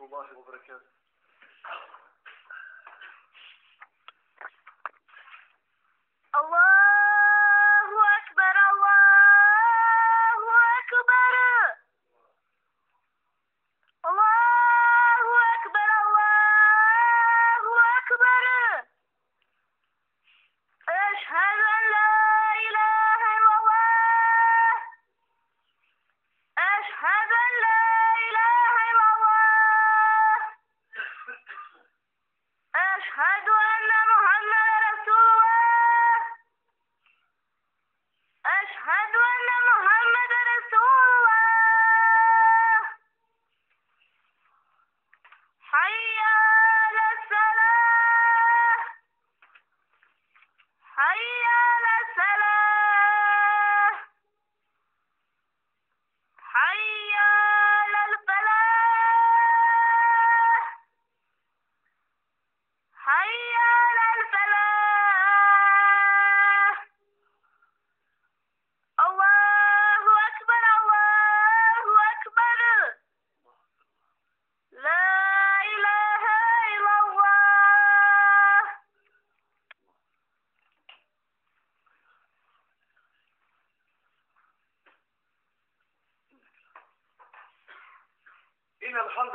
وبركاته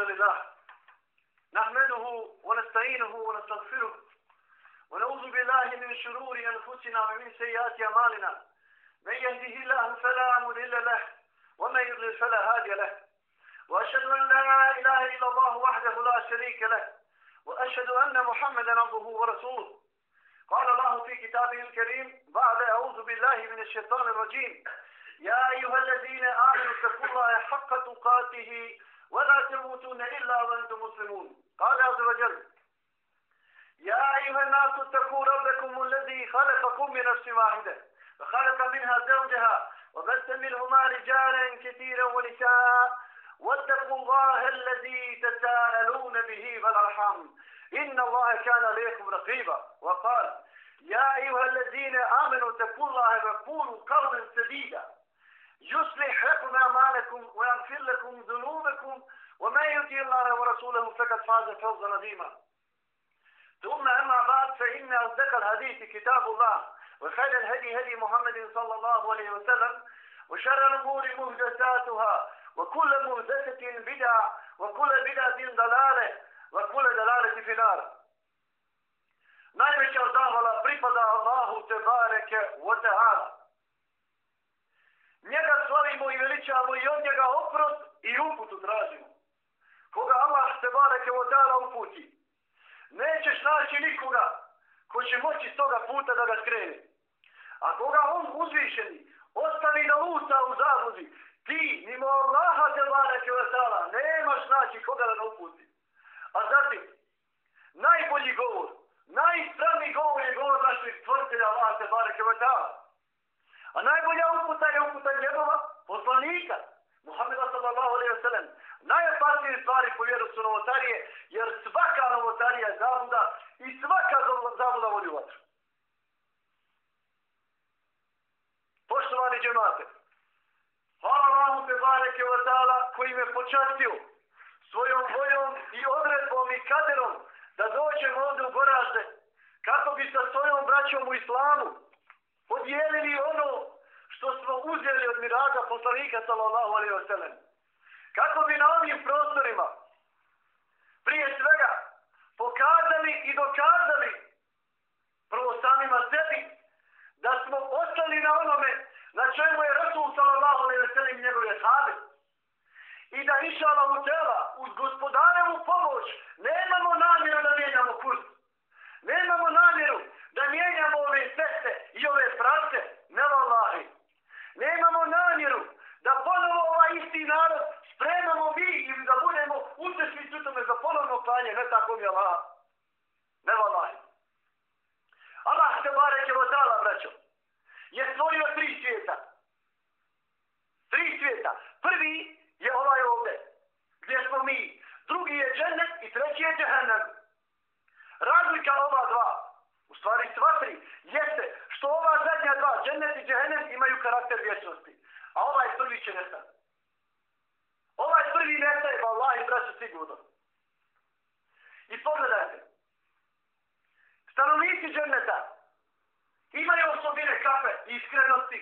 لله. نحمده ونستعينه ونستغفره. ونعوذ بالله من شرور أنفسنا ومن سيئات أعمالنا. من يهده الله فلا مضل له ومن يضلل فلا هادي له. وأشهد أن لا إله إلا الله وحده لا شريك له. وأشهد أن محمدا عبده ورسوله. قال الله في كتابه الكريم بعد أعوذ بالله من الشيطان الرجيم. يا أيها الذين آمنوا اتقوا الله حق تقاته ولا تموتون إلا وأنتم مسلمون. قال عز وجل يا أيها الناس اتقوا ربكم الذي خلقكم من نفس واحدة وخلق منها زوجها وبث منهما رجالا كثيرا ونساء واتقوا الله الذي تساءلون به والأرحام. إن الله كان عليكم رقيبا. وقال يا أيها الذين آمنوا اتقوا الله وقولوا قولا سديدا. يصلح لكم أعمالكم ويغفر لكم ذنوبكم ومن يطع الله ورسوله فقد فاز فوزا عظيما ثم أما بعد فإن أصدق الحديث كتاب الله وخير الهدي هدي محمد صلى الله عليه وسلم وشر الأمور محدثاتها وكل محدثة بدعة وكل بدعة ضلالة وكل ضلالة في النار Najveća zahvala pripada Allahu te bareke wa ta'ala. Njega slavimo i veličamo i od njega oprost i uputu tražimo. Koga Allah se bareke wa ta'ala uputi. Nećeš naći nikoga ko će moći s toga puta da ga skrene. A koga on uzvišeni ostavi da luta u zabluzi, ti mimo Allaha te bareke wa ta'ala nemaš naći koga da ga uputi. A zatim, najbolji govor, najispravniji govor je govor naših stvrtelja Allah te bareke wa ta'ala. A najbolja uputa je uputa njegova poslanika, Muhammeda sallallahu alaihi wa sallam. Najopasnije stvari po vjeru su novotarije, jer svaka novotarija je zavuda i svaka zavuda vodi u vatru. Poštovani džemate, hvala Allahu te bareke wa ta'ala koji me počastio svojom vojom i odredbom i kaderom da dođem ovdje u Goražde kako bi sa svojom braćom u islamu podijelili ono što smo uzeli od miraga poslanika sallallahu alaihi wasallam. Kako bi na ovim prostorima prije svega pokazali i dokazali prvo samima sebi da smo ostali na onome na čemu je Rasul sallallahu alaihi wasallam njegove sahabe. I da išala u tela uz gospodarevu pomoć nemamo namjeru da mijenjamo kurs. Nemamo namjeru da mijenjamo ove seste i ove pravce, ne vallahi. Nemamo namjeru da ponovo ovaj isti narod spremamo mi ili da budemo učešnici u tome za ponovno klanje, ne tako mi Allah. Ne vallahi. Allah se bareke od dala, braćo, je stvorio tri svijeta. Tri svijeta. Prvi je ovaj ovdje, gdje smo mi. Drugi je džennet i treći je džehennem. Razlika ova dva, u stvari sva tri, jeste što ova zadnja dva, džennet i džehennem, imaju karakter vječnosti. A ovaj prvi će nestati. Ovaj prvi nestaje, ba Allah i braću sigurno. I pogledajte. Stanovnici dženneta imaju osobine kafe iskrenosti,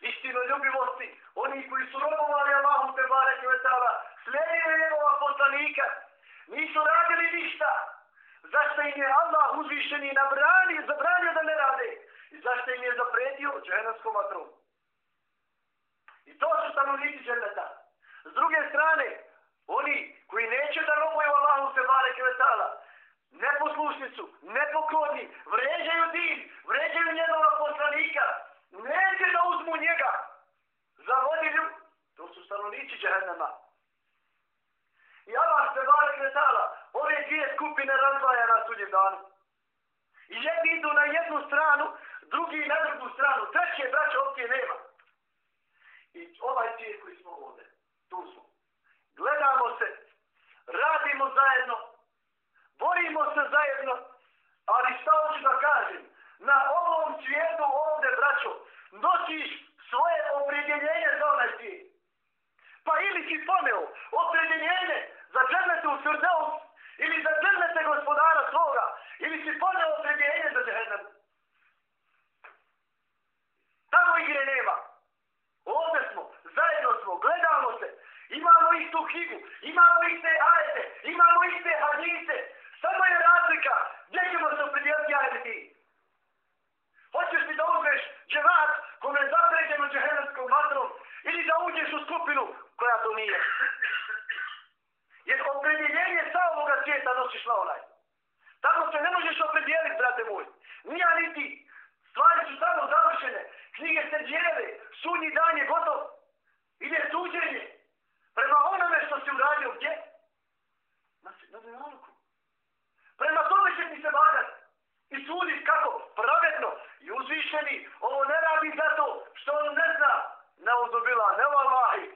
istinoljubivosti, oni koji su robovali Allahom te bareke vetala, slijedili njegova poslanika, nisu radili ništa. Zašto im je Allah uzvišeni nabranio, zabranio da ne rade? I zašto im je zapredio džennetskom vatrom? I to su stanovnici dženneta. S druge strane, oni koji neće da robuju Allahu se bareke vetala, neposlušni su, nepokorni, vređaju din, vređaju njegova poslanika, neće da uzmu njega za vodilju, to su stanovnici džehennema. I Allah se bareke vetala ove dvije skupine razdvaja na sudnjem danu. I jedni idu na jednu stranu, drugi na drugu stranu, treće braće opcije nema. I ovaj svijet koji smo ovdje, tu smo. Gledamo se, radimo zajedno, borimo se zajedno, ali šta hoću da kažem? Na ovom svijetu ovdje, braćo, nosiš svoje opredjeljenje za onaj svijet. Pa ili si poneo opredjeljenje za džernete u Firdeus, ili za džernete gospodara svoga, ili si poneo opredjeljenje za džernem. Tamo igre nema. Ovdje smo, zajedno smo, gledamo se, imamo istu knjigu, imamo iste ajete, imamo iste hadise, samo je razlika, gdje ćemo se opredijeliti ja ili ti? Hoćeš li da uzmeš džemat kome je zapređeno džehennemskom vatrom ili da uđeš u skupinu koja to nije? Jer opredjeljenje sa ovoga svijeta nosiš na onaj. Tako se ne možeš opredijeliti, brate moj. Nija ni ti. Stvari su samo završene. Knjige se dijele. Sunji dan je gotov. Ide suđenje. Prema onome što si uradio gdje? Na, na dunjalku. Prema tome će ti se vagati. I sudit kako? Pravedno. I uzvišeni. Ovo ne radi zato što on ne zna. Ne uzubila, ne valahi.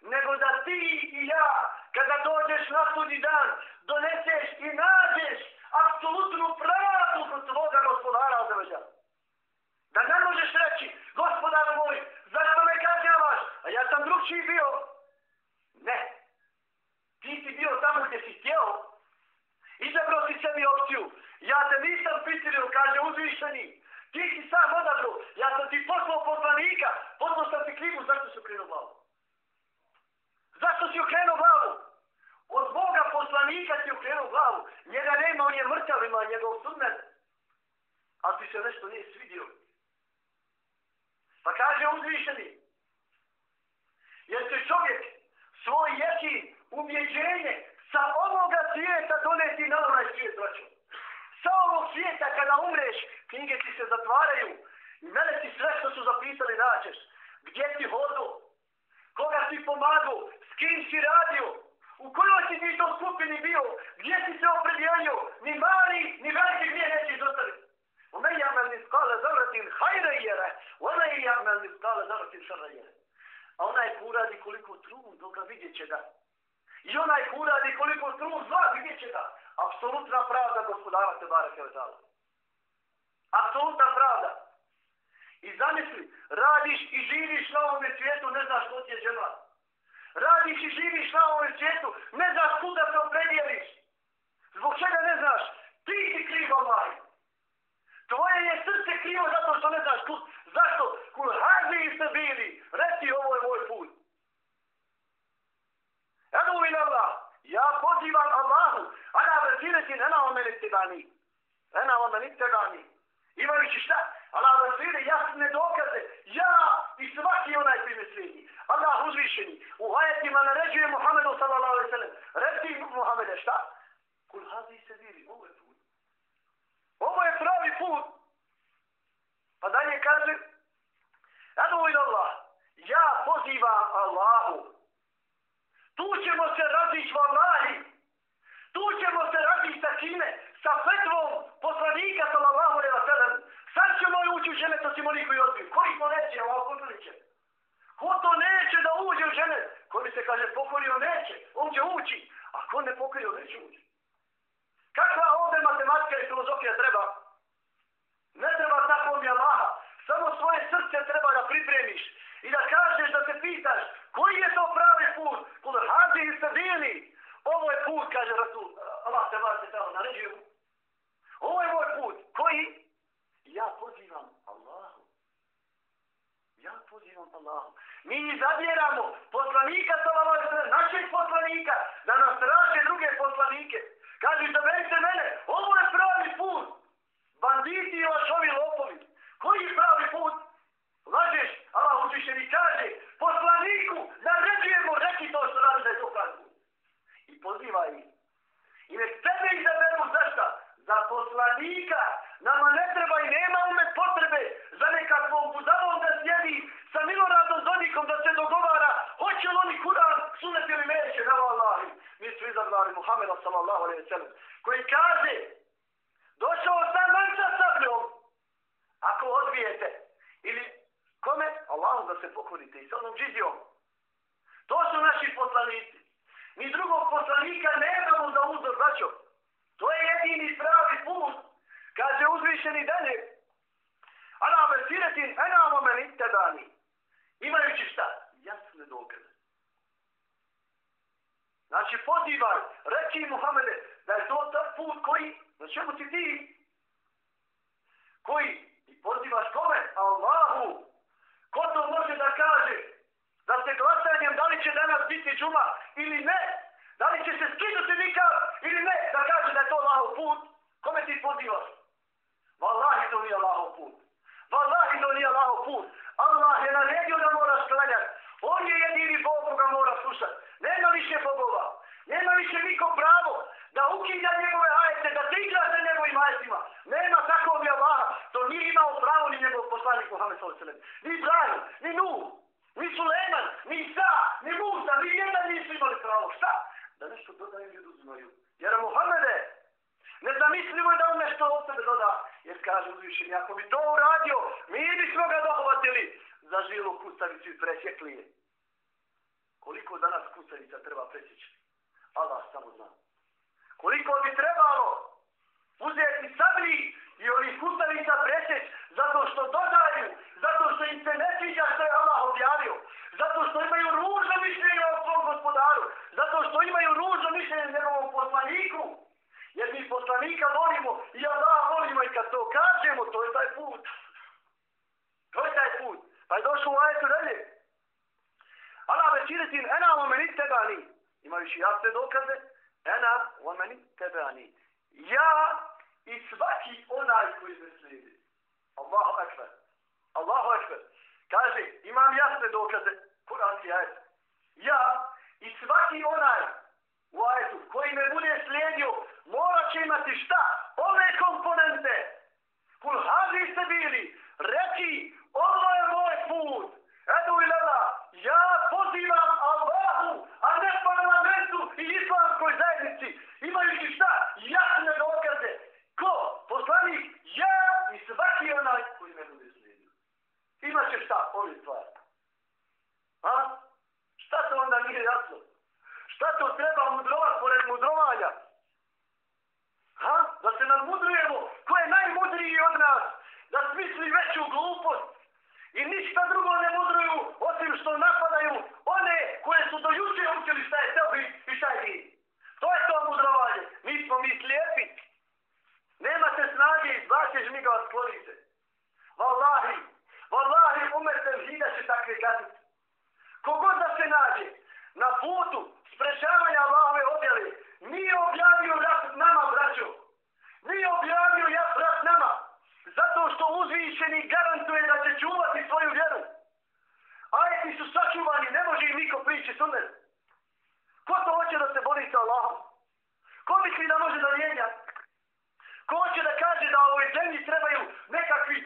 Nego da ti i ja, kada dođeš na sudni dan, doneseš i nađeš apsolutnu pravdu kod svoga gospodara od Da ne možeš reći, gospodaru moj, zašto me kažnjavaš? A ja sam drugčiji bio. Ne. Ti si bio tamo gdje si htjeo. Izabrao si sebi opciju. Ja te nisam pitirio, kaže uzvišeni. Ti si sam odabro. Ja sam ti poslao poslanika. Poslao sam ti knjigu, zašto su krenu glavu? Zašto si okrenuo glavu? Od Boga poslanika si okrenuo glavu. Njega nema, on je mrtav, ima njegov sudnet. A ti se nešto nije svidio. Pa kaže uzvišeni. Jer će čovjek svoj jeki umjeđenje sa ovoga svijeta doneti na onaj svijet, braćo. Sa ovog svijeta kada umreš, knjige ti se zatvaraju. I mene ti sve što su zapisali naćeš. Gdje ti hodu? Koga si pomagao? S kim si radio? U kojoj si ti to skupini bio? Gdje si se opredijelio? Ni mali, ni veliki gdje nećeš dostaviti. ومن يعمل مثقال ذرة خيرا يره ومن يعمل مثقال ذرة شرا يره A onaj ko uradi koliko trud, dok ga vidjet će da. I onaj ko uradi koliko trud, zla vidjet će da. Apsolutna pravda gospodara te bare kevetala. Apsolutna pravda. I zamisli, radiš i živiš na ovom svijetu, ne znaš ko ti je žena. Radiš i živiš na ovom svijetu, ne znaš kuda se opredijeliš. Zbog čega ne znaš? Ti si kriv Allah. Tvoje je srce krivo zato što ne znaš kud. Zašto? Kul hazi ste bili. Reci ovo je moj put. Edu min Allah. Ja pozivam Allahu. Ana vezireti nena o meni tebani. Ena o meni tebani. Imajući šta? Allah vezire jasne dokaze. Ja i svaki onaj koji me slijedi. Allah uzvišeni. U ajetima naređuje Muhammedu sallallahu alaihi sallam. Reci Muhammede šta? Kul hazi se bili. Ovo je put. Ovo je pravi put. Pa dalje kaže, Adu ila Allah, ja pozivam Allahu. Tu ćemo se razići vallahi. Tu ćemo se razići sa kime? Sa fetvom poslanika sallallahu alaihi wa sallam. Sad ćemo ući u žene, to ćemo niko i odbiju. Koji smo neće, ovo potvoriće? Ko to neće da uđe u žene? Ko bi se kaže pokorio neće, on će ući. A ko ne pokorio neće ući. Kakva ovdje matematika i filozofija treba? Ne treba tako mi Allaha. Samo svoje srce treba da pripremiš. I da kažeš da se pitaš koji je to pravi put. Kod hazi i sabili. Ovo je put, kaže Rasul. Allah te naređio. Ovo je moj put. Koji? Ja pozivam Ja pozivam Allah. Mi izabiramo poslanika sallallahu alejhi ve našeg poslanika, da nas traže druge poslanike. Kažu, izaberite mene, ovo je pravi put. Banditi i vašovi lopovi. Koji je pravi put? Lažeš, Allah uzvišeni kaže, poslaniku, naređujemo, reki to što radi da je to pravi put. I poziva ih. I nek tebe izaberu zašta? Za poslanika. Nama ne treba i nema ume potrebe za nekakvom budalom da sjedi sa Miloradom Zodikom da se dogovara hoće li oni Kur'an suneti ili neće. Na Allahi. Mi su izabrali Muhammeda sallallahu alaihi wa sallam koji kaže došao sam man sa sabljom ako odbijete ili kome? Allahu da se pokorite i sa onom džizijom. To su naši poslanici. Mi drugog poslanika nemamo za uzor, braćo. To je jedini pravi put. Kaže uzvišeni dalje. Ana besiretin enamo meni tebani. Imajući šta? Jasne dokaze. Znači pozivaj, reći Muhammede, da je to ta put koji, na čemu si ti? Koji? I pozivaš kome? Allahu. Ko to može da kaže? Da se glasanjem, da li će danas biti džuma ili ne? Da li će se skinuti nikad ili ne? Da kaže da je to Allahov put? Kome ti pozivaš? Wallahi to nije Allahov put. Wallahi to nije Allahov put. Allah je naredio da moraš klanjati. On je jedini Bog koga mora slušati. Nema više Bogova. Nema više niko pravo da ukinja njegove ajete, da se igra sa njegovim ajetima. Nema takvog je Allaha, To nije imao pravo ni njegov poslanik Muhammed s.a.v. Ni Ibrahim, ni Nuh, ni Suleman, ni Isa, ni Musa, ni jedan nisu imali pravo. Šta? Da nešto dodaju i oduzimaju. Jer Muhammede, nezamislivo je da on nešto od sebe doda. Jer kaže uzvišenje, ako bi to uradio, mi bismo ga dohvatili za žilu kustavicu i presjekli je. Koliko danas kustavica treba presjeći? Ko. Koliko bi trebalo uzeti sabri i onih kutavica preseć zato što dodaju, zato što im se ne sviđa što je Allah objavio, zato što imaju ružno mišljenje o svom gospodaru, zato što imaju ružno mišljenje o njegovom poslaniku, jer mi poslanika volimo i Allah volimo i kad to kažemo, to je taj put. To je taj put. Pa je došlo u ajetu dalje. Allah većiretin ena o meni tebani. Imajući jasne dokaze. Ena omeni, tebe ani. Ja i svaki onaj koji me slijedi. Allahu akbar. Allahu akbar. Kaže, imam jasne dokaze. Kuranski ajet. Ja i svaki onaj u ajetu koji me bude slijedio mora će imati šta? Ove komponente. Kul hazi ste bili. Reci, ovo je moj put. Edu ilela, ja pozivam Allahu, a ne parlamentu i islamskoj zajednici. Imajući šta? Jasne dokaze. Ko? Poslanik? Ja i svaki onaj koji me bude slijedio. Imaće šta? Ovi stvari. A? Šta to onda nije jasno? Šta to treba mudrovat pored mudrovanja? Ha? Da se nadmudrujemo? Ko je najmudriji od nas? Da smisli veću glupost? I ništa drugo ne mudruju, osim što napadaju one koje su do juče učili šta je tebi i šta je ti. To je to mudrovanje. Mi smo mi slijepi. Nemate snage, izbaće žmiga vas klonite. Wallahi, wallahi, umete žida će takve gaziti. Kogod da se nađe na putu sprečavanja Allahove objave, nije objavio rat nama, braćo. Nije objavio rat nama. Zato što uzvišeni garantuje da će čuvati svoju vjeru. Ajeti su sačuvani, ne može im niko prići sunet. Ko to hoće da se bori sa Allahom? Ko misli da može da mijenja? Ko hoće da kaže da ovoj zemlji trebaju nekakvi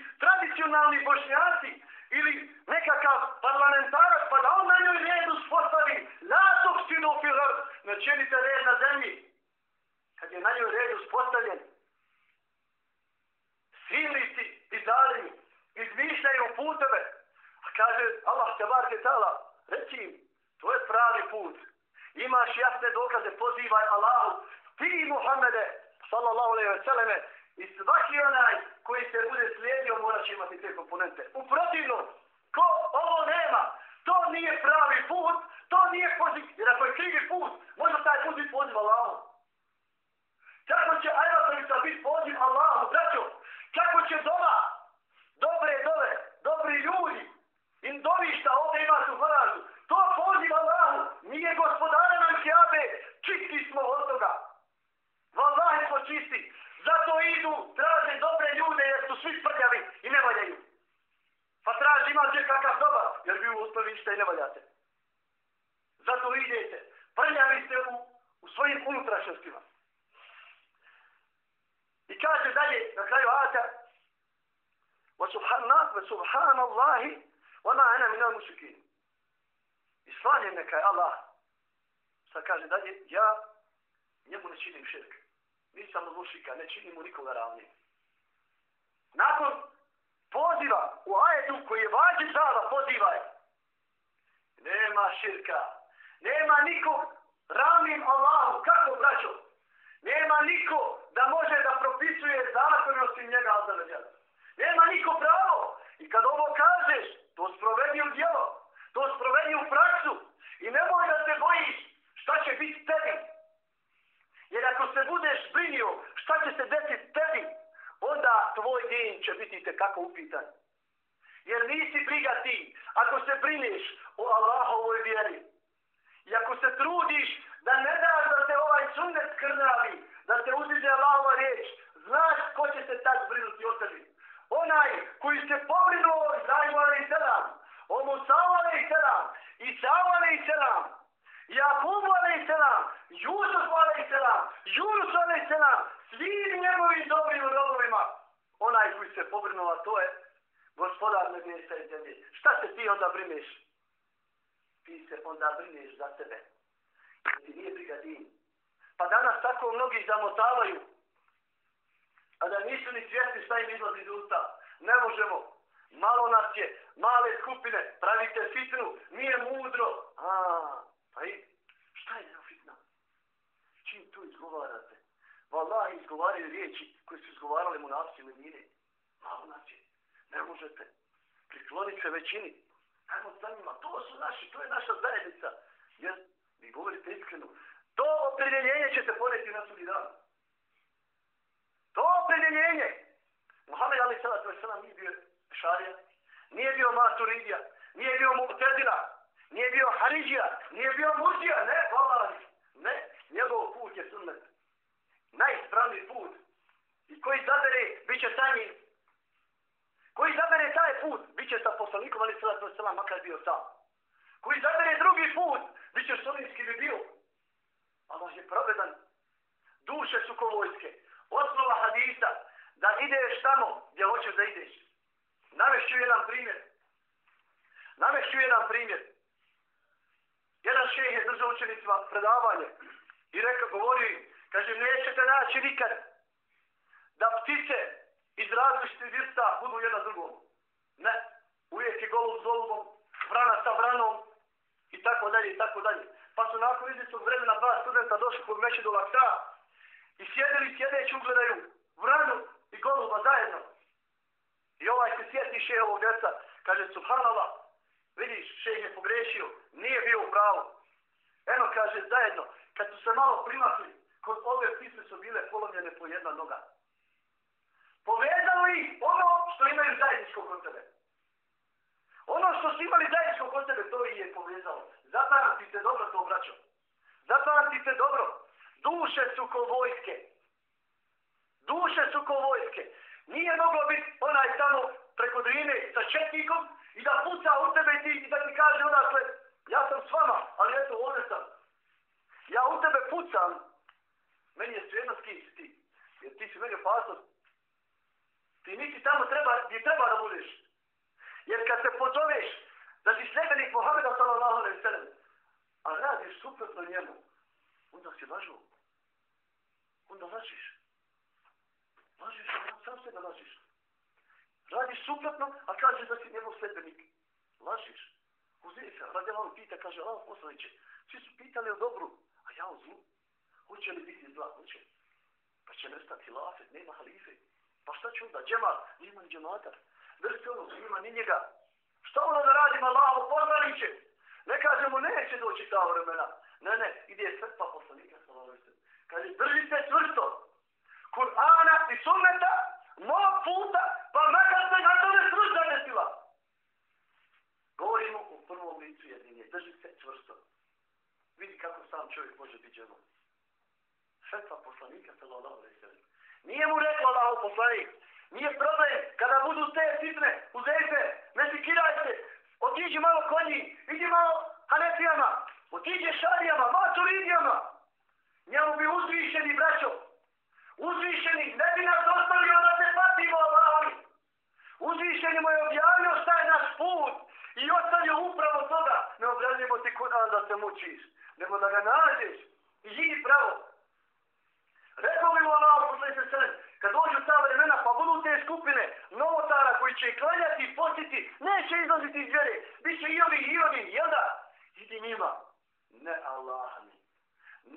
nacionalni bošnjaci ili nekakav parlamentarac pa da on na njoj redu spostavi la toksinu filar, načinite red na zemlji. Kad je na njoj redu spostavljen, silnici i dalini izmišljaju puteve. A kaže Allah te bar tala, reći im, to je pravi put. Imaš jasne dokaze, pozivaj Allahu. Ti Muhammede, sallallahu alaihi wa sallame, i svaki onaj koji se bude slijedio mora će imati te komponente. U protivnom, ko ovo nema, to nije pravi put, to nije poziv. Jer ako je krivi put, možda taj put biti poziv Allahu. Kako će ajvatovica biti poziv Allahu, braćo? Kako će doma, dobre dole, dobri ljudi, im dovišta ovdje ima su garažu. To poziv Allahu, nije gospodara nam kjabe, čisti smo od toga. Wallahi smo čisti. Zato idu, traže dobre ljude jer su svi sprljavi i ne valjaju. Pa traži ima gdje kakav dobar, jer vi uspeli ništa i ne valjate. Zato idete, prljavi ste u, u svojim unutrašnjostima. I kaže dalje, na kraju ajata, وَسُبْحَانَ اللَّهِ وَمَا أَنَا مِنَا مُشْرِكِينَ I slavljen neka je Allah. Sad kaže dalje, ja njemu ne činim širk. Nisam od mušika, ne činim mu nikoga ravnim. Nakon poziva u ajetu koji je vađi zala, pozivaj. Nema širka. Nema nikog ravnim Allahu. Kako, braćo? Nema niko da može da propisuje zakon osim njega Azzaveđana. Nema niko pravo. I kad ovo kažeš, to sprovedi u djelo. To sprovedi u praksu. I nemoj da se bojiš šta će biti tebi. Jer ako se budeš brinio šta će se desiti tebi, onda tvoj din će biti tekako upitan. Jer nisi briga ti. Ako se brineš o Allahovoj vjeri. I ako se trudiš da ne daš da se ovaj sunnet krnavi, da se uziđe Allahova riječ, znaš ko će se tak brinuti o tebi. Onaj koji se pobrinuo za Ivala i Selam, o Musa i Selam, i Sawa Selam, Jakubu a.s. Jusuf a.s. selam, a.s. Svi njegovi dobrim robovima. Onaj koji se pobrinuo, to je gospodar nebesa i zemlje. Šta se ti onda brineš? Ti se onda brineš za sebe. Jer ti nije briga din. Pa danas tako mnogi zamotavaju, a da nisu ni svjesni šta im izlazi iz usta. Ne možemo. Malo nas je, male skupine, pravite fitnu, nije mudro. A, pa i, šta je neofitna? Čim to izgovarate? Valahi izgovaraju riječi koje su izgovarali mu nafsi Medine. Malo nas je. Ne možete. Priklonit se većini. Ajmo sa njima. To su naši, to je naša zajednica. Jer vi govorite iskreno. To opredjeljenje ćete poneti na sudi dan. To opredjeljenje. Muhammed Ali Salat Veselam nije bio šarija. Nije bio maturidija. Nije bio mu'tedila. Nije bio haridija. Nije bio murđija. Ne, vallahi. Ne, njegov put je sunnet. Najispravniji put. I koji zabere, bit će sa njim. Koji zabere taj put, bit će sa poslanikom, ali sada to je selam, makar bio sam. Koji zabere drugi put, bit će solinski bi bio. Allah je pravedan. Duše su kovojske. Osnova hadisa, da ideš tamo gdje hoćeš da ideš. Navešću jedan primjer. Navešću jedan primjer. Jedan šeh je držao učenicima predavanje i reka, govori, kaže, nećete naći nikad da ptice iz različitih vrsta budu jedna drugom. Ne. Uvijek je golub s golubom, vrana sa vranom i tako dalje i tako dalje. Pa su nakon izvjetnog vremena dva studenta došli kod meće do lakta i sjedili sjedeći ugledaju vranu i goluba zajedno. I ovaj se sjeti šehovog djeca, kaže, subhanallah, vidiš, šeh je pogrešio, nije bio u pravu. Eno, kaže, zajedno, kad su se malo primakli, kod ove ptice su bile polomljene po jedna noga. Povezalo ih ono što imaju zajedničko kod tebe. Ono što su imali zajedničko kod tebe, to ih je povezalo. Zapamtite dobro to, braćo. Zapamtite dobro. Duše su ko vojske. Duše su ko vojske. Nije moglo biti onaj tamo preko drine sa četnikom i da puca u tebe i, ti, i da ti kaže odakle, ja sam s vama, ali eto, ovdje sam. Ja u tebe pucam, meni je svejedno s kim si ti. Jer ti si meni opasnost. Ti nisi tamo treba, gdje treba da budeš. Jer kad se pozoveš da si sljedenik Mohameda sallallahu alaihi sallam, a radiš suprotno njemu, onda si lažu. Onda lažiš. Lažiš, sam se da lažiš. Radiš suprotno, a kažeš da si njegov sledbenik. Lažiš. Uzeti radi Allah pita, kaže Allah poslaniće, svi su pitali o dobru, a ja o zlu. Hoće li biti zla? Hoće. Pa će nestati lafet, nema halife. Pa šta će onda? Džemat, nema ni džemata. Vrste ono, nema ni njega. Šta ono da radimo Allah poslaniće? Ne kažemo, neće doći ta vremena. Ne, ne, ide srpa poslanika sa Kaže, držite čvrsto. Kur'ana i sunneta, mog puta, pa makar se na tome sruž desila. Govorimo u prvom licu jedinje. Drži se čvrsto. Vidi kako sam čovjek može biti džemom. Fetva poslanika se Allah veseli. Nije mu rekla Allah poslanik. Nije problem kada budu te sitne u zefe. Ne sikiraj se. Otiđi malo konji. Idi malo hanefijama. otiđe šarijama. Maturidijama. Njemu bi uzvišeni braćo. Uzvišeni. Ne bi nas ostavio da se patimo Allahovi. Uzvišeni mu je objavio šta je naš put. I ostavio upravo toga. Ne obrazimo ti Kur'an da se mučiš. Nego da ga nađeš. I živi pravo. Rekao bi mu Allah, posle se sve, kad dođu ta vremena, pa budu te skupine novotara koji će klanjati, postiti, neće izlaziti iz vjere, bit će i ovi i oni, jel da? Idi njima. Ne Allah mi.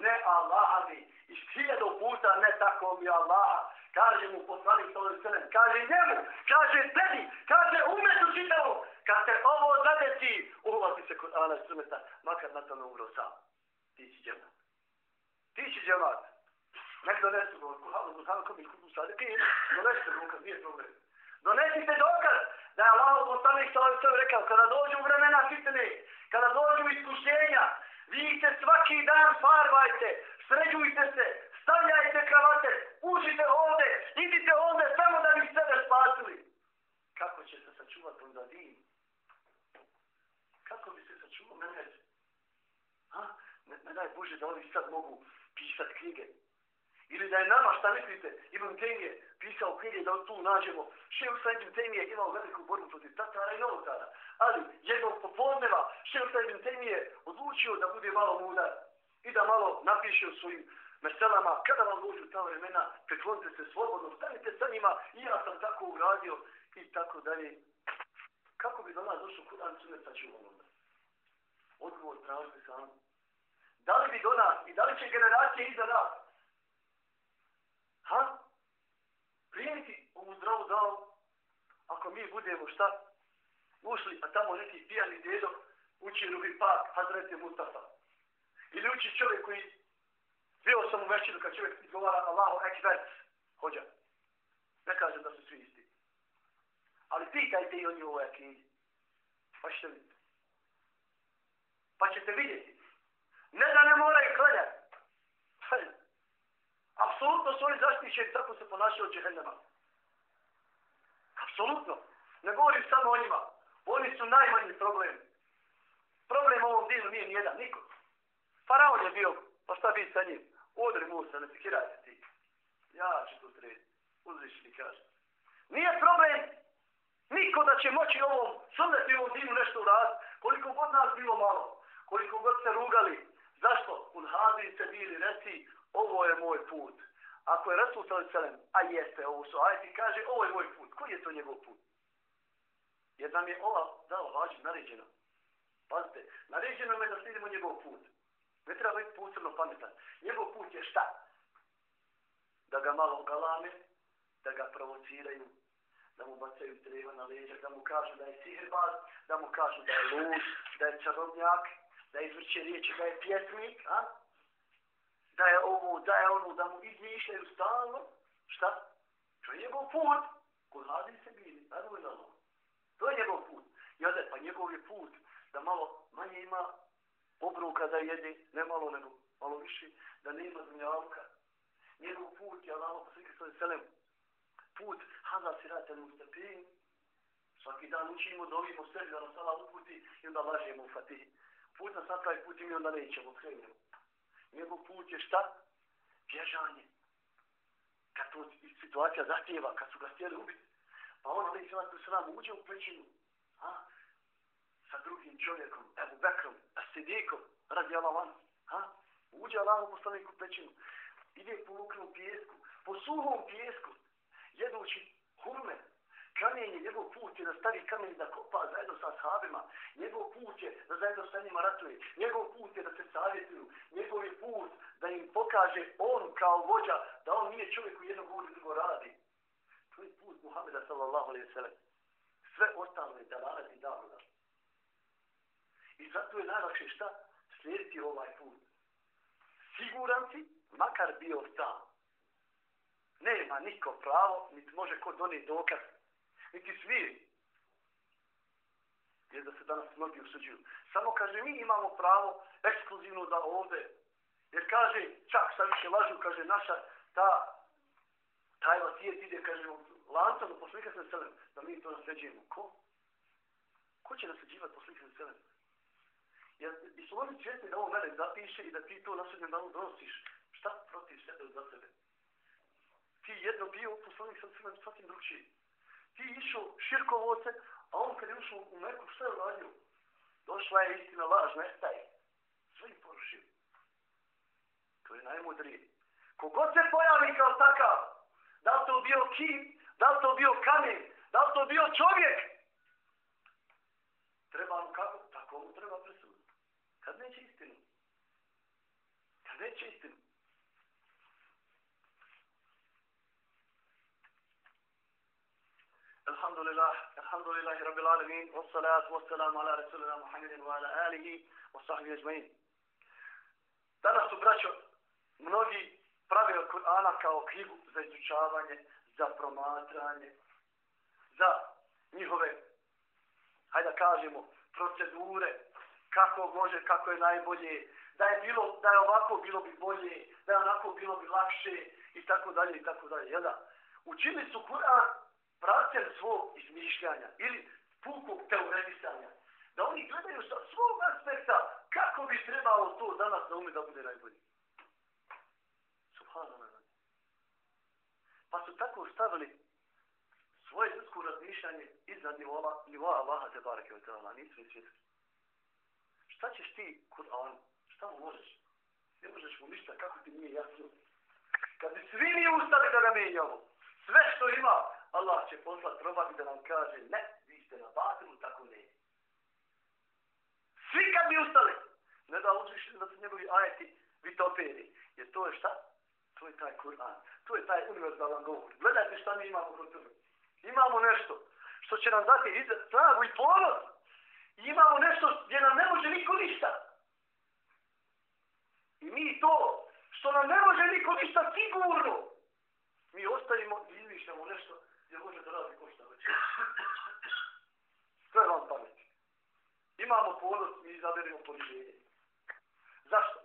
Ne Allah mi. I hiljadu puta ne tako mi Allah. Kaže mu poslanik sa ovim selem. Kaže njemu. Kaže tebi. Kaže umetu čitavu. Kad te ovo zadeci, uvati se kod Ana Sumeta. Makar na tome umro sam. Ti si džemat. Ti si džemat. Nek donesu go, kuhalo, kuhalo, ko mi kudu sad, kaj donesu nije problem. Donesite dokaz da je Allah poslanik sa ovim sve rekao, kada dođu vremena fitne, kada dođu iskušenja, vi se svaki dan farbajte, sređujte se, stavljajte kravate, uđite ovde, idite ovde, samo da bi sebe spasili. Kako će se sačuvati onda vi? Kako bi se sačuvao mene? Ha? Ne, ne daj Bože da oni sad mogu pisati knjige, Ili da je nama, šta mislite, Ibn Taymiye pisao knjige da tu nađemo. Šeo sa Ibn Taymiye imao veliku borbu protiv Tatara i Novotara. Ali jednog popodneva Šeo sa Ibn Taymiye odlučio da bude malo mudar i da malo napiše u svojim meselama. Kada vam dođu ta vremena, preklonite se slobodno, stanite sa njima i ja sam tako uradio i tako dalje. Kako bi do nas došlo Kur'an sunet sačuvan onda? Odgovor tražite sam. Da li bi do nas i da li će generacije iza nas Ha? Prijeti ovu zdravu davu, ako mi budemo šta? Ušli, a tamo neki pijani dedo uči Rubi Pak, Hazreti Mustafa. Ili uči čovjek koji bio sam u večinu kad čovjek izgovara Allahu Ekber, hođa. Ne kažem da su svi isti. Ali pitajte i o je knjigi. Pa ćete vidjeti. Pa ćete vidjeti. Ne da ne moraju klanjati. Apsolutno su oni zaštićeni, tako se ponašaju od džehennema. Apsolutno. Ne govorim samo o njima. Oni su najmanji problem. Problem ovom dinu nije nijedan, niko. Faraon je bio, pa šta bi sa njim? Odri Musa, ne sikirajte ti. Ja ću to treti. Uzviš mi kaže. Nije problem niko da će moći ovom sunnetu i ovom dinu nešto uraditi. Koliko god nas bilo malo. Koliko god se rugali. Zašto? Un hadin se bili, reci, ovo je moj put. Ako je Rasul sallallahu a jeste, ovo su ajeti kaže, ovo je moj put. Koji je to njegov put? Jer nam je ova dao vađu naređeno. Pazite, naređeno je da slijedimo njegov put. Ne treba biti posebno pametan. Njegov put je šta? Da ga malo galame, da ga provociraju, da mu bacaju treba na leđa, da mu kažu da je sihirbaz, da mu kažu da je lud, da je čarobnjak, da izvrće riječi, da je pjesnik, a? da je ovo, da je ono, da mu izmišljaju stalno, šta? To je njegov put. Ko radi se bili, naravno je. To je njegov put. I onda, pa njegov je put da malo manje ima obruka da jede, ne malo nego malo više, da nema ima. Njegov put je Allah poslika sa selem. Put, hada si rate mu. Svaki dan učimo, dovimo sebi da nas Allah uputi i onda lažemo u fatih. Put nas napravi put i mi onda nećemo, krenemo njegov put je šta? Bježanje. Kad to situacija zahtjeva, kad su ga htjeli ubiti, pa on ali se tu uđe u plećinu. a? Sa drugim čovjekom, Ebu Bekrom, Sidikom, radi Allah ha? uđe Allah u poslaniku pećinu, ide po luknom pijesku, po suhom pijesku, jedući hurme, kamenje, njegov put je da stavi kamen da kopa zajedno sa sahabima. Njegov put je da zajedno sa njima ratuje. Njegov put je da se savjetuju. Njegov je put da im pokaže on kao vođa da on nije čovjek koji jedno govori drugo radi. To je put Muhammeda sallallahu alaihi sallam. Sve ostalo je da radi davno. I zato je najlakše šta? Slijediti ovaj put. Siguran si, makar bio sam. nema niko pravo, niti može ko donijeti dokaz. Niti smije. Jer da se danas mnogi usuđuju. Samo kaže, mi imamo pravo ekskluzivno da ovde. Jer kaže, čak sa više lažu, kaže, naša ta taj vasijet ide, kaže, lancom do poslika sa selem, da mi to nasljeđujemo. Ko? Ko će nasljeđivati poslika sa selem? Jer bi su oni svjesni da ovo mene zapiše i da ti to nasljednjem danu donosiš. Šta protiv sebe za sebe? Ti jedno bio poslanik sa selem svakim drugčiji. Ti išao širkovoce, a on kad je ušao u Meku, šta je uradio? Došla je istina laž, nestaje. Sve im porušio. To je najmudrije. Kogod se pojavi kao takav, da li to bio kim, da li to bio kamen, da li to bio čovjek, treba mu kako? Tako mu treba presuditi. Kad neće istinu? Kad neće istinu? الحمد لله الحمد لله رب العالمين والصلاة والسلام على رسولنا محمد وعلى آله وصحبه أجمعين Danas su braćo mnogi prave od Kur'ana kao knjigu za izučavanje, za promatranje, za njihove, hajde da kažemo, procedure, kako može, kako je najbolje, da je bilo, da je ovako bilo bi bolje, da je onako bilo bi lakše i tako dalje i tako dalje, jel da? Učili su Kur'an pravcem svog izmišljanja ili pukog teoretisanja. Da oni gledaju sa svog aspekta kako bi trebalo to danas na ume da bude najbolje. Subhanallah. Pa su tako stavili svoje ljudsko razmišljanje iznad nivoa, nivoa Allaha te barake od tala. Nisu ni svjetski. Šta ćeš ti kod Šta mu možeš? Ne možeš mu ništa kako ti nije jasno. Kad bi svi mi ustali da ga menjamo, sve što ima, Allah će poslati probati da nam kaže ne, vi ste na batilu, tako ne. Svi kad bi ustali, ne da uđeš da su njegovi ajeti vitoperi. Jer to je šta? To je taj Kur'an. To je taj univerzalan govor. Gledajte šta mi imamo kod tebe. Imamo nešto što će nam dati snagu i ponos. Imamo nešto gdje nam ne može niko ništa. I mi to što nam ne može niko ništa sigurno, mi ostavimo i izmišljamo nešto gdje može da radi ko šta već. To je vam pamet. Imamo ponos i izaberimo poniženje. Zašto?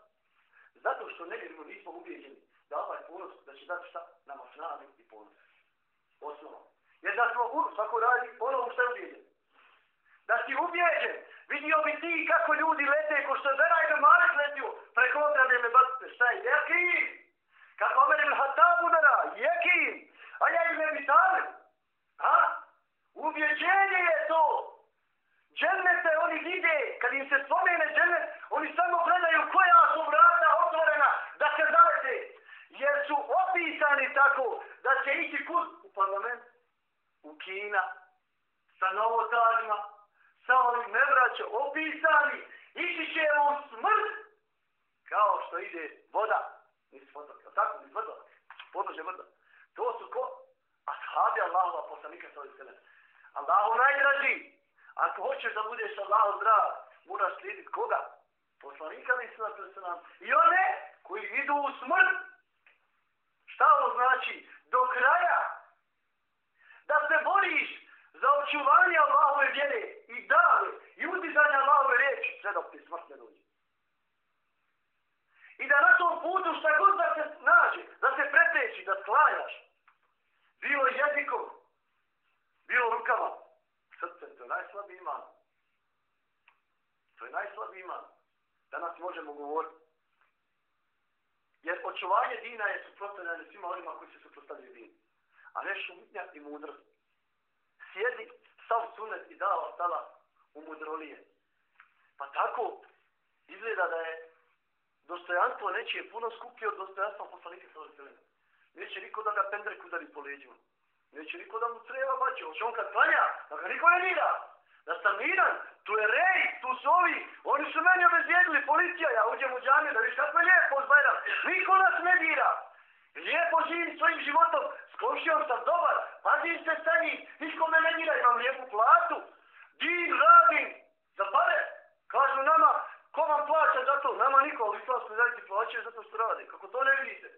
Zato što ne vjerimo, nismo ubijeđeni da ovaj ponos, da će dati šta? Nama snagu i ponos. Osnova. Jer da smo u svako radi ono što je ubijeđen. Da si ubijeđen, vidio bi ti kako ljudi lete, ko što je Zeraj Malik letio, preko odrade me bacite, šta je? Jekin! Kako Omer ibn Hatab udara, jekin! A ja im ne vitam. Ha? Ubjeđenje je to. Džennete oni vide, kad im se spomene džennet, oni samo gledaju koja su vrata otvorena da se zalete. Jer su opisani tako da će ići kut u parlament, u Kina, sa novotarima, sa ovim nevraća, opisani, ići će u smrt, kao što ide voda, nis voda, tako, nis voda, podnože voda. To su ko? Ashabi Allahova poslanika sa ovim selem. Allahu najdraži, Ako hoćeš da budeš Allahom zdrav, moraš slijediti koga? Poslanika li se na nam? I one koji idu u smrt. Šta ovo znači? Do kraja. Da se boriš očuvanje Allahove vjere i dave i uzdizanje Allahove reči sve dok ti smrt ne dođe. I da na tom putu šta god da se nađe, da se preteći, da slajaš, Bilo jezikom, bilo rukama, srce, to je najslabiji iman. To je najslabiji iman. Danas možemo govoriti. Jer očuvanje dina je suprotstavljanje svima onima koji se suprotstavljaju dinu. A ne šumitnja i mudrost. Sjedi sav sunet i dala stala u mudrolije. Pa tako izgleda da je dostojanstvo nečije puno skuplje od dostojanstva poslanika sa ovim Neće niko da ga pendrek udari po leđima. Neće niko da mu treba baći. Hoće on kad klanja, da ga niko ne mira. Da sam miran, tu je rej, tu su ovi. Oni su meni obezvijedili, policija. Ja uđem u džamiju da viš kako je lijepo zbajram. Niko nas ne dira. Lijepo živim svojim životom. S komšijom sam dobar. Pazim se sa njim. Niko me ne dira. Imam lijepu platu. Din radim. Za pare. Kažu nama, ko vam plaća za to? Nama niko, ali islamsko zajednici plaćaju za to što radi. Kako to ne vidite?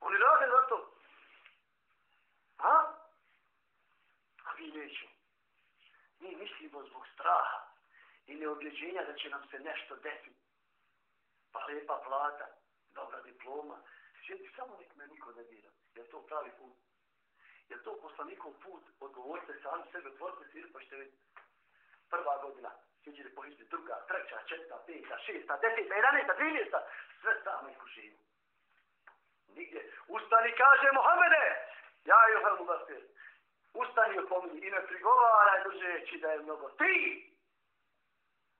Oni rade za to. A? A vi nećemo. Mi mislimo zbog straha i neobjeđenja da će nam se nešto desiti. Pa lijepa plata, dobra diploma. Znači, sjedi samo nek me niko ne dira. Je to pravi put? Je to poslanikov put? Odgovorite sami sebe, otvorite sir pa ćete vidjeti. Prva godina, sjeđere po izbi, druga, treća, četvrta, peta, šesta, deseta, jedaneta, dvinesta, sve samo ih u. Nigdje. Ustani kaže Mohamede, ja i Johan Mubasir, ustani i opomini i ne prigovaraj držeći da je mnogo. Ti!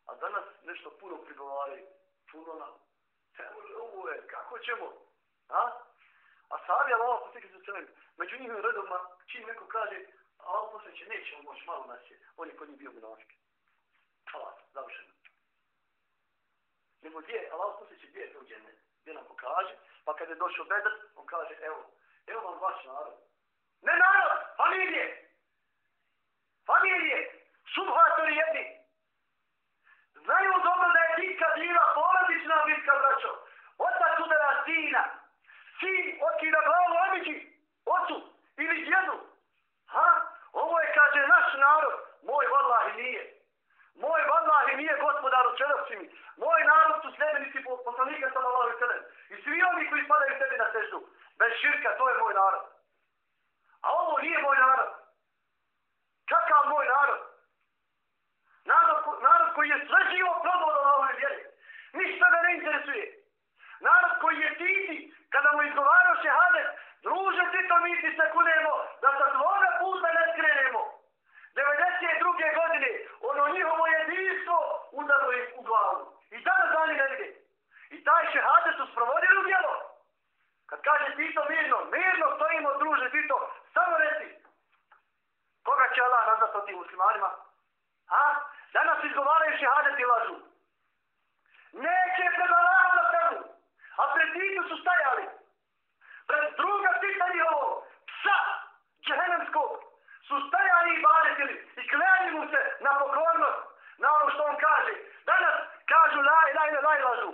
A danas nešto puno prigovaraju. Puno nam. Evo ovo je, kako ćemo? A? A sahabi Allah ovo sa za. Među njim redovima, čim neko kaže, a ovo posveće, znači, nećemo moći, malo nas je. On je kod njih bio minavski. Hvala, završeno. Nego gdje, Allah posveće, znači, gdje je to džene? Gdje nam pokaže? Pa kad je došao Bedr, on kaže, evo, evo vam vaš narod. Ne narod, familije! Familije! Subhatori jedni! Znaju dobro da je bitka bila porodična bitka, braćo. Otac udara sina. Sin otkida glavu obiđi. Ocu ili djedu. Ha? Ovo je, kaže, naš narod. Moj vallahi nije. Moj vallahi nije gospodar u čelovcimi. Moj narod su sljedenici poslanika sallallahu alaihi I svi oni koji padaju sebi na seždu. Bez širka, to je moj narod. A ovo nije moj narod. Kakav moj narod? Narod, narod koji je sve živo probao. Ništa ga ne interesuje. Narod koji je titi, kada mu izgovarao šehadet, druže ti to mi ti se kunemo, da sa tvoga puta ne skrenemo. 92. godine, ono njihovo jedinstvo udalo im u glavu. I danas dani ne vide. I taj šehadet su sprovodili u djelo. Kad kaže Tito mirno, mirno stojimo druže Tito, samo reci. Koga će Allah nazvati tim muslimanima? A? Danas izgovaraju šehadet i lažu. Neće pred Allahom da stanu. A pred Titu su stajali. Pred druga Tita njihovo, psa, džehennemskog, su stajali i badetili i klijali mu se na pokornost, na ono što on kaže. Danas kažu laj, laj, laj, lažu.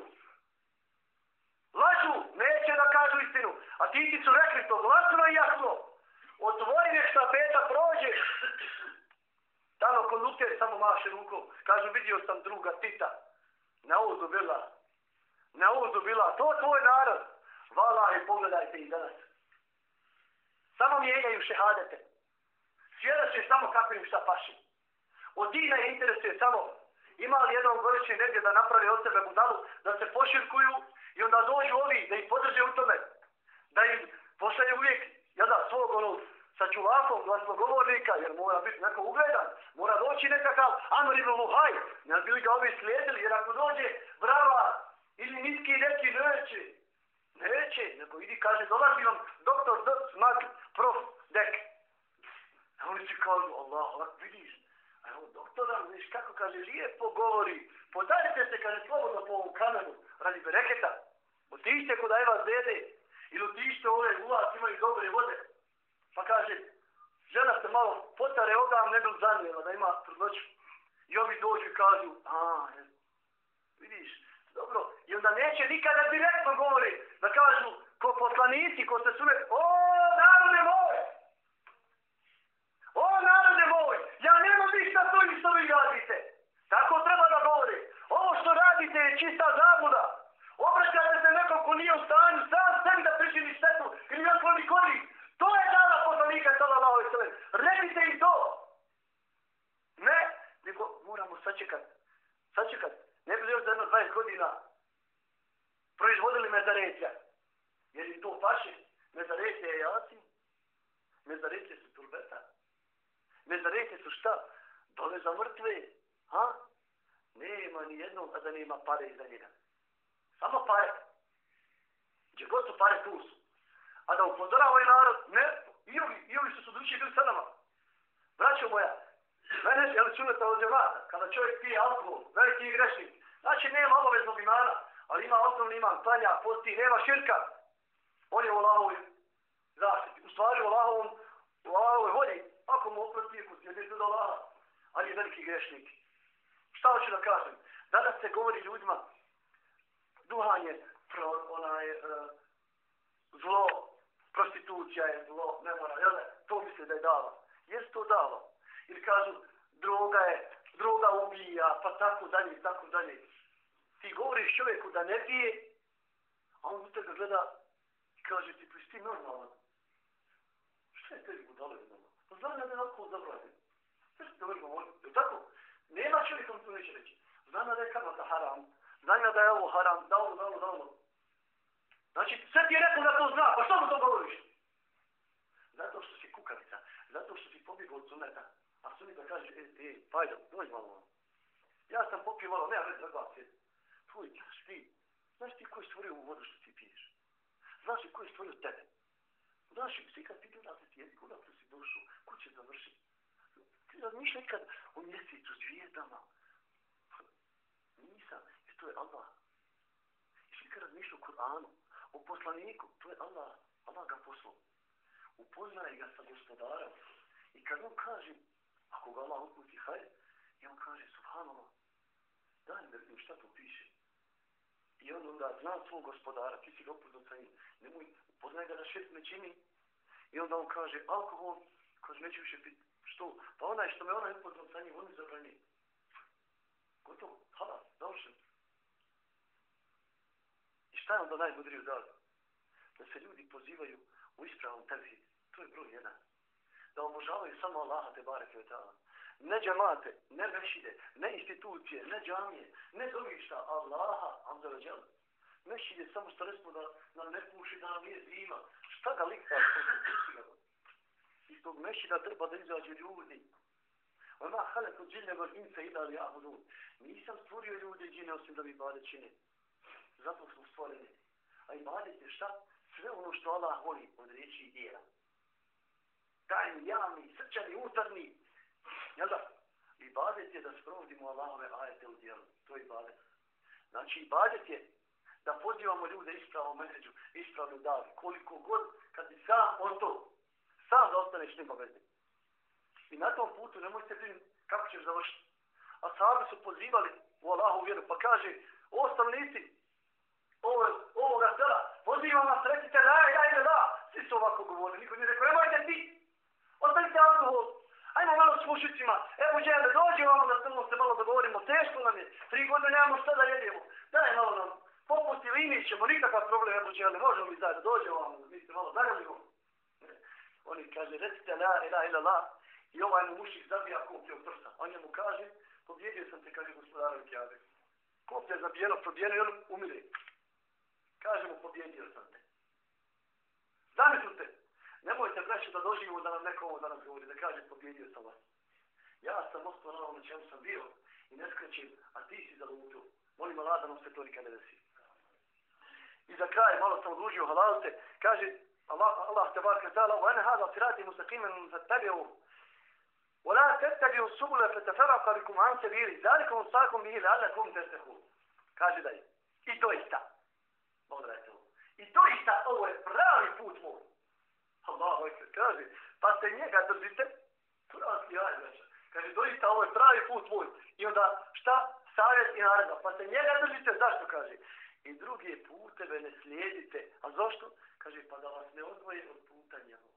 Lažu, neće da kažu istinu. A Titi su rekli to glasno i jasno. Otvori nešto peta prođe. Tamo kondukter samo maše rukom. Kažu, vidio sam druga Tita. Nauzu bila. Nauzu bila. To je tvoj narod. Vala i pogledajte i danas. Samo mijenjaju šehadete. Svjedoče samo kako im šta paši. Od dina je interesuje samo ima li jednom godišnje negdje da napravi od sebe budalu, da se poširkuju i onda dođu ovi da ih podrže u tome. Da im pošalje uvijek jedan svog onog sa čuvakom glasnogovornika, jer mora biti neko ugledan, mora doći nekakav Amr ibn Luhaj, ne bi li ga ovi slijedili, jer ako dođe brava ili niski neki neće, neće, nego idi kaže, dolazi vam doktor D. Mag, prof. Dek. A oni će kažu, Allah, Allah, vidiš, a evo doktora, vidiš kako kaže, lijepo govori, podajte se, kaže, slobodno po ovom kamenu, radi bereketa, otište kod Eva Zede, ili otište ove ulaz, imaju dobre vode, Pa kaže, žena se malo potare ogam, ne bi zanijela da ima trudnoću. I ovi dođu i kažu, a, je, vidiš, dobro. I onda neće nikada direktno govori da kažu, ko poslanici, ko se sume, o, narode moj! O, narode moj! Ja nemam ništa to ovim što vi radite. Tako treba da govori. Ovo što radite je čista zabuda. Obraćate se nekom ko nije u stanju, sam sebi da pričini štetu, ili nekom ni korist. To je dala poslanika sallallahu alejhi ve sellem. Recite i to. Ne, nego moramo sačekat. Sačekat. Ne bi još za jedno 20 godina proizvodili mezareća. Jer im to paše. Mezareće je jaci. Mezareće su turbeta. Mezareće su šta? Dole za mrtve. Ha? Nema ni jednog, a da nema pare iza njega. Samo pare. Gdje god su pare, tu su a da upozoravaju ovaj narod, ne, i ovi, i ovi što su drugi bili sa nama. Braćo moja, mene, je čunete od džemata, kada čovjek pije alkohol, veliki grešnik, znači nema obaveznog imana, ali ima osnovni iman, klanja, posti, nema širka, on je u Allahovoj zaštiti, u stvari u Allahovom, u Allahovoj volji, ako mu oprosti, ako se ne do Allaha, ali je veliki grešnik. Šta hoću da kažem? Danas se govori ljudima, duhanje, pro, onaj, uh, zlo, prostitucija je zlo, ne mora, jel ne? To misle da je dava. Jes to dalo. Ili kažu, droga je, droga ubija, pa tako dalje, tako dalje. Ti govoriš čovjeku da ne pije, a on u tebe gleda i kaže ti, pa ti normalan. Šta je tebi budalo jedno? Pa znam da je alkohol zabranjen. Sve što te vrlo voli. tako? Nema čovjeka mu to neće reći. Znam da je kamata haram. Znam da je ovo haram. Da ovo, da ovo, da ovo. Znači, sve ti je rekao da to zna. Pa što mu to govoriš? Zato što. Zato što si pobjegao od suneta. A sunet da kažeš, e, e, pajdo, dođi malo. Ono. Ja sam popio malo, ne, ne, dva, ne, Tvoj, znaš ti, znaš ti ko je stvorio ovu vodu što ti piješ? Znaš ti ko je stvorio tebe? Znaš, svi kad ti gledate ti jezik, tu si došao, ko će završiti? Ti razmišljaj kad o mjesecu zvijezdama. Nisam, jer to je Allah. I svi kad razmišljaju o Kur'anu, o poslaniku, to je Allah, Allah ga poslao. Upoznaje ga sa gospodarom. I kad on kaže, ako ga Allah uputi, hajde, i on kaže, subhanallah, daj mi da vidim šta to piše. I on onda zna svog gospodara, ti si ga upoznao sa njim, nemoj, upoznaje ga da šest ne čini. I onda on kaže, alkohol, kaže, neću više piti. Što? Pa onaj što me onaj upoznao sa njim, on mi zabrani. Gotovo, hala, završen. I šta je onda najmudrije dali? Da se ljudi pozivaju u ispravom tevhid. To je broj jedan. Da obožavaju samo Allaha te bareke ve ta'ala. Ne džamate, ne mešide, ne institucije, ne džamije, ne dovišta Allaha, Amzara Đel. Mešide samo što resmo da nam ne puši, da nam nije zima. Šta ga likta? Iz tog mešida treba da izađe ljudi. Ona haletu džine vel ince ila li ahudun. Nisam stvorio ljude džine osim da mi bade čine. Zato smo stvoreni. A i je šta? Sve ono što Allah voli od riječi i dijela. Tajni, javni, srčani, utarni. Jel da? I badet je da sprovodimo Allahove ajete u dijelu. To je badet. Znači, i badet je da pozivamo ljude ispravo među, ispravno davi. Koliko god, kad bi sam on to, sam da ostaneš nima vezi. I na tom putu nemoj se brinuti kako ćeš završiti. A sahabi su pozivali u Allahu vjeru, pa kaže, o stanovnici, ovo, ovoga sela, pozivam vas, recite, da, ja ide, da. Svi su ovako govorili, niko nije rekao, nemojte ti, ostavite alkohol, ajmo malo s mušicima, evo žele, dođe ovamo da samo se malo dogovorimo, teško nam je, tri godine nemamo šta da jedemo, daj malo nam, popusti lini ćemo, nikakav problem, evo žele, možemo mi zajedno, dođe ovamo, mi se malo zagadimo. Oni kaže, recite, la, ila, ila, la, i ovaj mu mušik zabija koplje u prsa. On njemu kaže, pobjedio sam te, kaže gospodarovi kjave. Koplje zabijeno, probijeno i on umire kaže mu pobjedio sam te. Zamislite, nemojte breći da doživimo da nam neko ovo danas govori, da kaže pobjedio sam vas. Ja sam ostao na ovom čemu sam bio i ne skrećem, a ti si za lutu. Molim Allah da nam se to nikad ne desi. I za kraj, malo sam odlužio halalte, kaže Allah, Allah te bar kretala, wa ene hada sirati mustaqimen fattabi'u ولا تتبعوا السبل فتفرق بكم عن سبيله ذلك وصاكم به لعلكم تتقون kaže da je i to je ta I to I doista ovo je pravi put moj. Allah se kaže, pa se njega držite, pravi jaj veća. Kaže, doista ovo je pravi put moj. I onda šta? Savjet i naredba. Pa se njega držite, zašto kaže? I druge puteve ne slijedite. A zašto? Kaže, pa da vas ne odvoje od puta njega.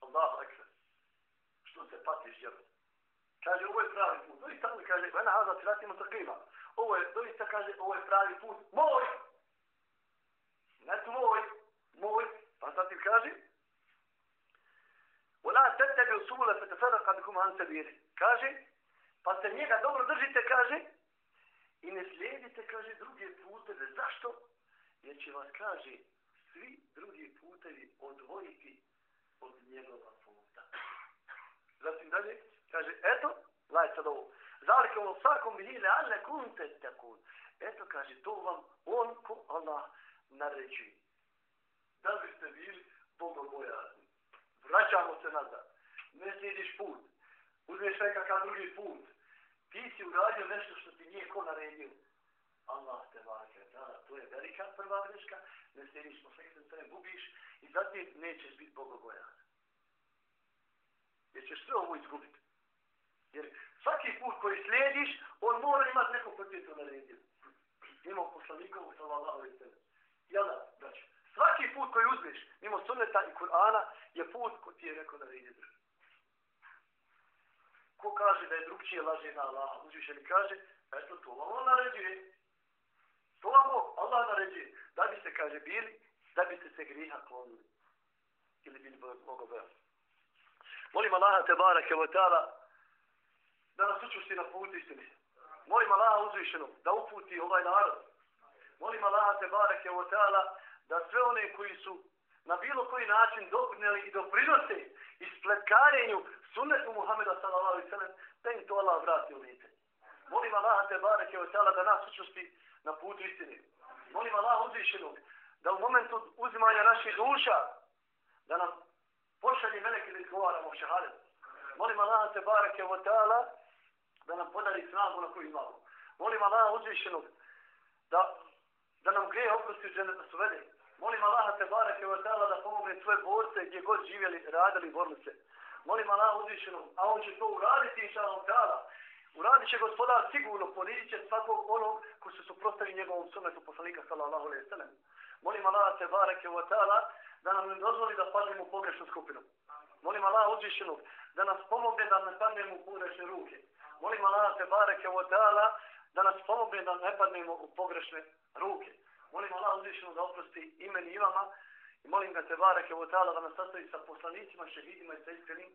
Allah rekse. Što se patiš, djelo? Kaže, ovo je pravi put. Doista mi kaže, vena hada, ti ratimo sa klima ovo je, doista kaže, ovo je pravi put, moj! Ne tvoj, moj, pa sad ti kaže, Ola tete bi subule se te sada kad kum ante bire. Kaže, pa se njega dobro držite, kaže, i ne slijedite, kaže, druge puteve. Zašto? Jer će vas, kaže, svi drugi putevi odvojiti od njegova puta. Zatim dalje, kaže, eto, laj sad ovo, Zalike on svakom bihile, ale kunte takun. Eto kaže, to vam on ko Allah naređuje. Da biste bili bogobojazni. Vraćamo se nazad. Ne slijediš put. Uzmeš nekakav drugi put. Ti si uradio nešto što ti nije ko naredio. Allah te vake. Da, to je velika prva greška. Ne slidiš po sve sve gubiš i zatim nećeš biti bogobojazan. Jer ćeš sve ovo izgubiti. Jer svaki put koji slijediš, on mora imati neko ko ti to naredio. Ima poslanikovu sallallahu alaihi sallam. Jel da, braću? Svaki put suneta i Kur'ana je put koji ti je rekao da ide drži. Ko kaže da je drugčije laže na Allah, uzvišeni kaže, eto to vam on naređuje. To vam Allah naređuje. Da bi se, kaže, bili, da bi se se griha klonili. Ili bili mnogo bojali. Molim Allaha te barake wa ta'ala da nas učusti na put istini. Molim Allaha uzvišenog da uputi ovaj narod. Molim Allaha te barake o ta'ala da sve one koji su na bilo koji način doprinjeli i doprinose ispletkarenju sunnetu Muhammeda sallallahu alaihi sallam da im to Allah vrati u lice. Molim Allaha te barake o ta'ala da nas učusti na put istini. Molim Allaha uzvišenog da u momentu uzimanja naših duša da nam pošalje meleke da izgovaramo šahadet. Molim Allah te barake o ta'ala da nam podari snagu na koju imamo. Molim Allah uzvišenog da, da nam grije oprosti u žene da su vede. Molim Allah te barake wa ta'ala da pomogne svoje borce gdje god živjeli, radili, borili se. Molim Allah uzvišenog, a on će to uraditi inša Allah ta'ala. Uradit će gospodar sigurno, ponizit će svakog onog ko se suprostavi njegovom sunnetu poslanika sallallahu alaihi sallam. Molim Allah te barake wa ta'ala da nam ne dozvoli da padnemo u pogrešnu skupinu. Molim Allah uzvišenog da nas pomogne da ne padnemo u pogrešne ruke. Molim Allah te bareke wa ta'ala da nas pomogne da ne padnemo u pogrešne ruke. Molim Allah uzvišeno da oprosti imen i vama i molim ga te bareke wa ta'ala da nas sastavi sa poslanicima, šehidima i sa iskrenim.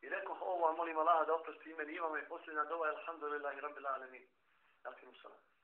I rekao ovo, molim Allah da oprosti imen i vama i posljedna dova, alhamdulillahi rabbil alamin. salam.